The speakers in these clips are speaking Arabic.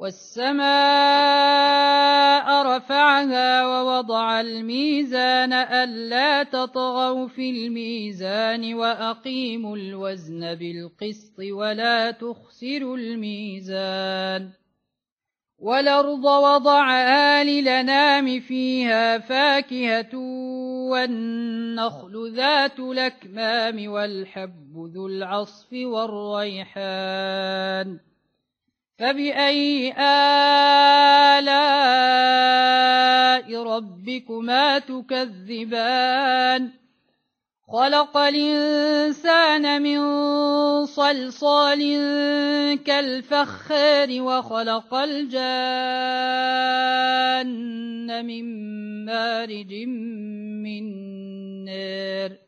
والسماء رفعها ووضع الميزان ألا تطغوا في الميزان وأقيموا الوزن بالقسط ولا تخسروا الميزان والأرض وضعها للنام فيها فاكهة والنخل ذات الأكمام والحب ذو العصف والريحان فبأي آلاء ربكما تكذبان خلق الإنسان من صلصال كالفخار وخلق الجان من مارج من نار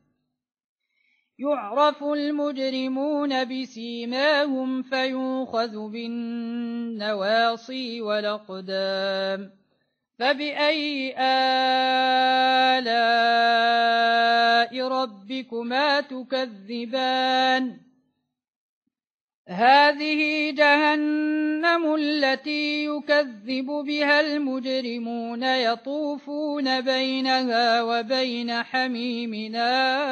يعرف المجرمون بسيماهم فيوخذ بالنواصي والأقدام فبأي آلاء ربكما تكذبان هذه جهنم التي يكذب بها المجرمون يطوفون بينها وبين حميمنان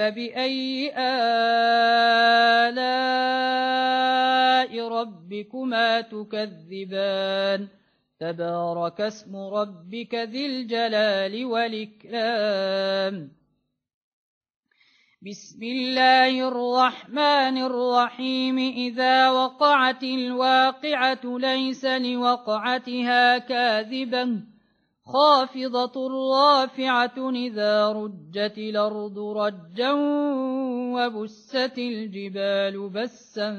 فبأي آلاء ربكما تكذبان تبارك اسم ربك ذي الجلال والإكرام بسم الله الرحمن الرحيم إذا وقعت الواقعة ليس لوقعتها كاذباً خافضة رافعة إذا رجت الأرض رجا وبست الجبال بسا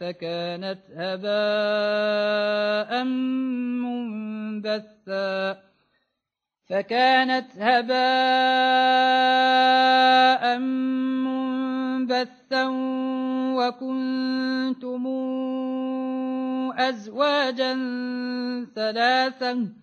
فكانت هباء منبثا فكانت هباء منبثا وكنتم أزواجا ثلاثا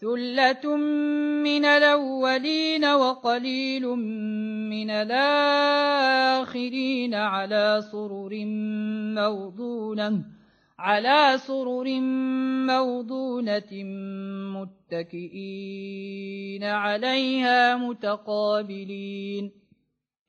ثلة من الأولين وقليل من الآخرين على سرر موضونة على سرر موضونة متكئين عليها متقابلين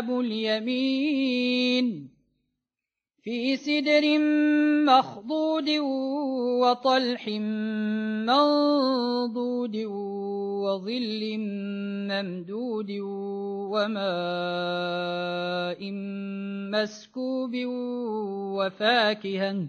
أصحاب اليمين في سدر مخضود وطلح منضود وظل ممدود وماء مسكوب وفاكهة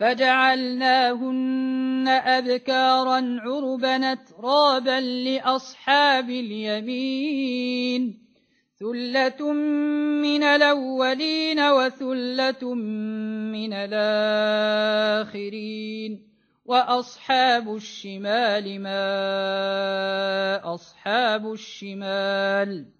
فجعلناهن أبكارا عربا ترابا لأصحاب اليمين. ثلة من الأولين وثلة من الآخرين. وأصحاب الشمال ما أصحاب الشمال.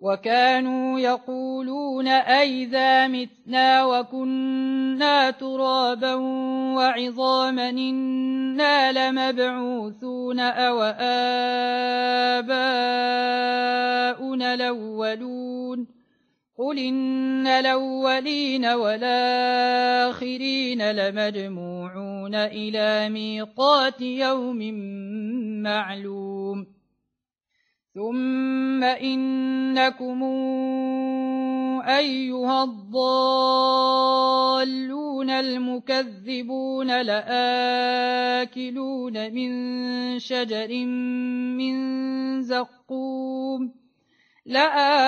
وكانوا يقولون أئذا متنا وكنا ترابا وعظاما إنا لمبعوثون أو آباؤنا الأولون قل إن الأولين والآخرين لمجموعون إلى ميقات يوم معلوم ثم إنكم أيها الضالون المكذبون لآكلون من شجر من زقوم لآكلون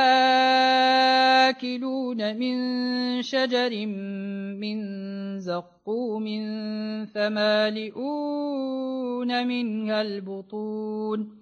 من شجر من زقوم فمالئون منها البطون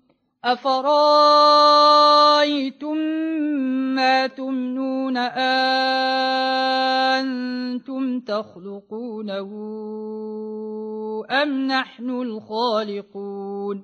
أفرأيتم ما تمنون أنتم تخلقونه أم نحن الخالقون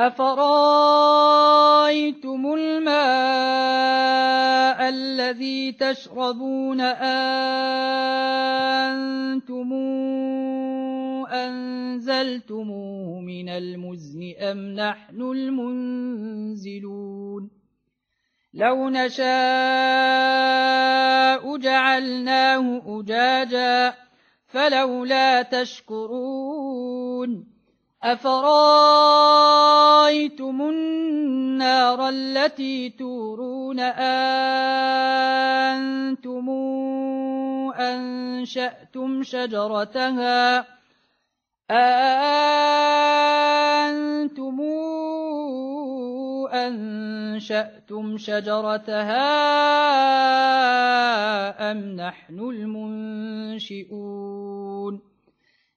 أفرأيتم الماء الذي تشربون أنتم أنزلتموه من المزن أم نحن المنزلون؟ لو نشاء جعلناه أجاجا فلولا تشكرون. أفرأيتم النار التي تورون أنتم أنشأتم شجرتها أنتم أنشأتم شجرتها أم نحن المنشئون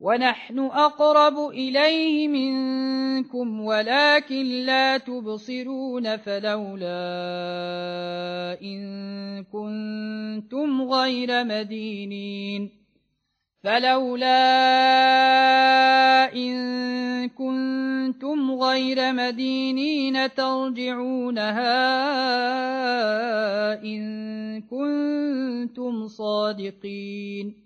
ونحن أقرب إليه منكم ولكن لا تبصرون فلولا إن كنتم غير مدينين فلولا إن كنتم غير مدينين ترجعونها إن كنتم صادقين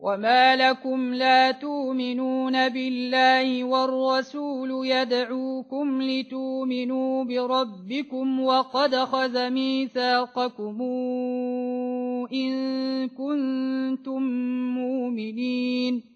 وما لكم لا تؤمنون بالله والرسول يدعوكم لتؤمنوا بربكم وقد خذ ميثاقكم إن كنتم مؤمنين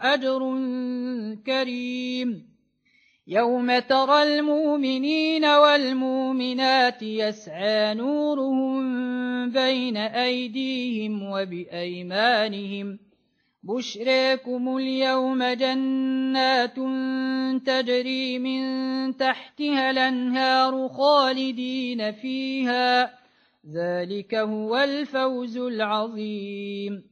أجر كريم. يوم ترى المؤمنين والمؤمنات يسعى نورهم بين أيديهم وبأيمانهم. بشريكم اليوم جنات تجري من تحتها الأنهار خالدين فيها. ذلك هو الفوز العظيم.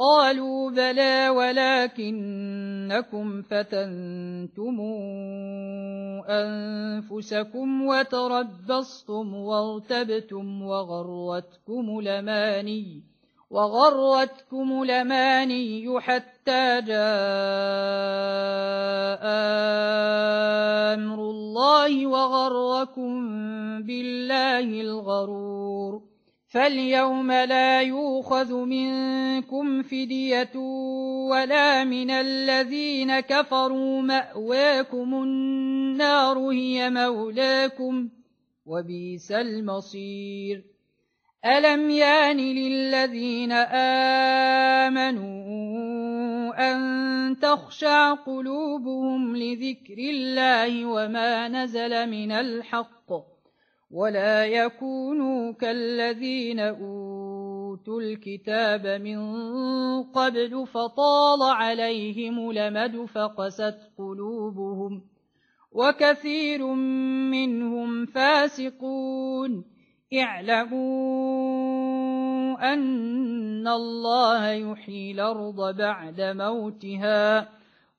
قالوا بلى ولكنكم فتنتم أنفسكم وتربصتم وارتبتم وغرتكم لماني وغرتكم لماني حتى جاء أمر الله وغركم بالله الغرور فاليوم لا يوخذ منكم فدية ولا من الذين كفروا مأواكم النار هي مولاكم وبيس المصير. ألم يأن للذين آمنوا أن تخشع قلوبهم لذكر الله وما نزل من الحق ولا يكونوا كالذين أوتوا الكتاب من قبل فطال عليهم لمد فقست قلوبهم وكثير منهم فاسقون اعلموا أن الله يحيي الأرض بعد موتها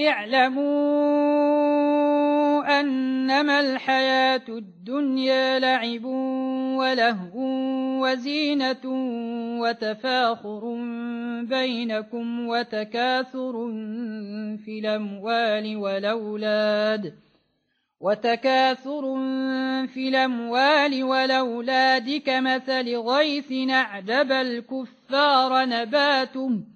اعلموا أنما الحياة الدنيا لعب ولهو وزينة وتفاخر بينكم وتكاثر في الأموال والأولاد وتكاثر في الأموال والأولاد كمثل غيث أعجب الكفار نباته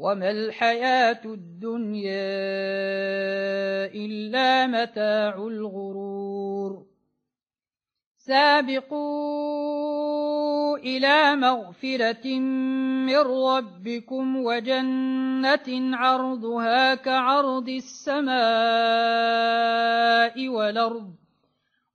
وما الحياة الدنيا إلا متاع الغرور. سابقوا إلى مغفرة من ربكم وجنة عرضها كعرض السماء والأرض.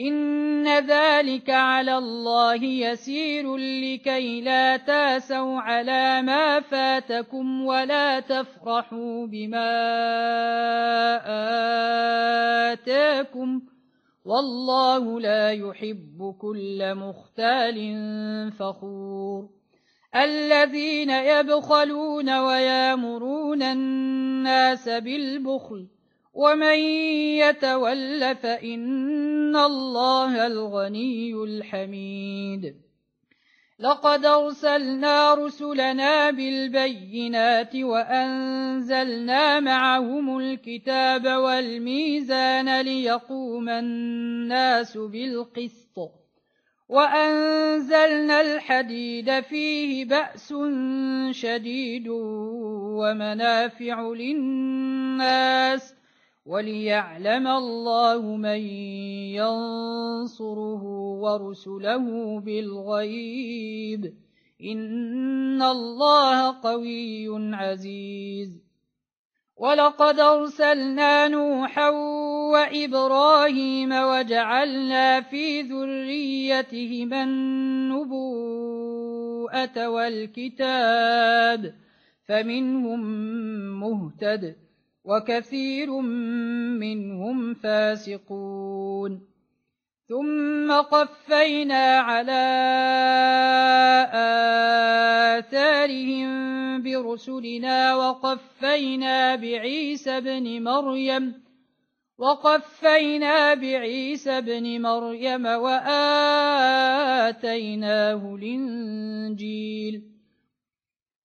إن ذلك على الله يسير لكي لا تاسوا على ما فاتكم ولا تفرحوا بما آتاكم والله لا يحب كل مختال فخور الذين يبخلون ويامرون الناس بالبخل ومن يتول فإن الله الغني الحميد. لقد أرسلنا رسلنا بالبينات وأنزلنا معهم الكتاب والميزان ليقوم الناس بالقسط. وأنزلنا الحديد فيه بأس شديد ومنافع للناس. وليعلم الله من ينصره ورسله بالغيب. إن الله قوي عزيز. ولقد أرسلنا نوحا وإبراهيم وجعلنا في ذريتهما النبوءة والكتاب فمنهم مهتد. وكثير منهم فاسقون. ثم قفينا على آثارهم برسلنا وقفينا بعيسى بن مريم وقفينا بعيسى بن مريم وآتيناه الإنجيل.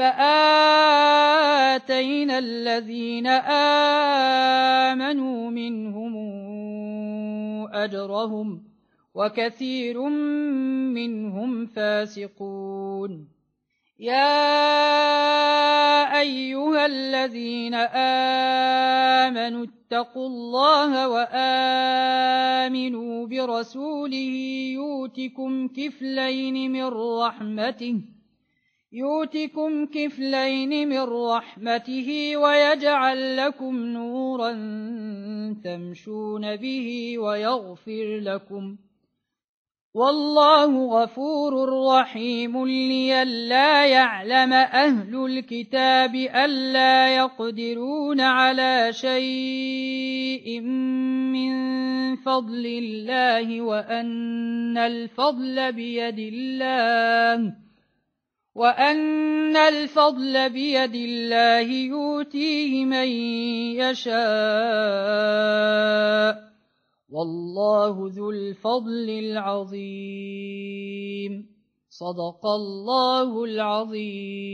فآتينا الذين آمنوا منهم أجرهم وكثير منهم فاسقون. يا أيها الذين آمنوا اتقوا الله وآمنوا برسوله يوتكم كفلين من رحمته يؤتكم كفلين من رحمته ويجعل لكم نورا تمشون به ويغفر لكم والله غفور رحيم ليلا يعلم أهل الكتاب ألا يقدرون على شيء من فضل الله وأن الفضل بيد الله وأن الفضل بيد الله يؤتيه من يشاء والله ذو الفضل العظيم. صدق الله العظيم.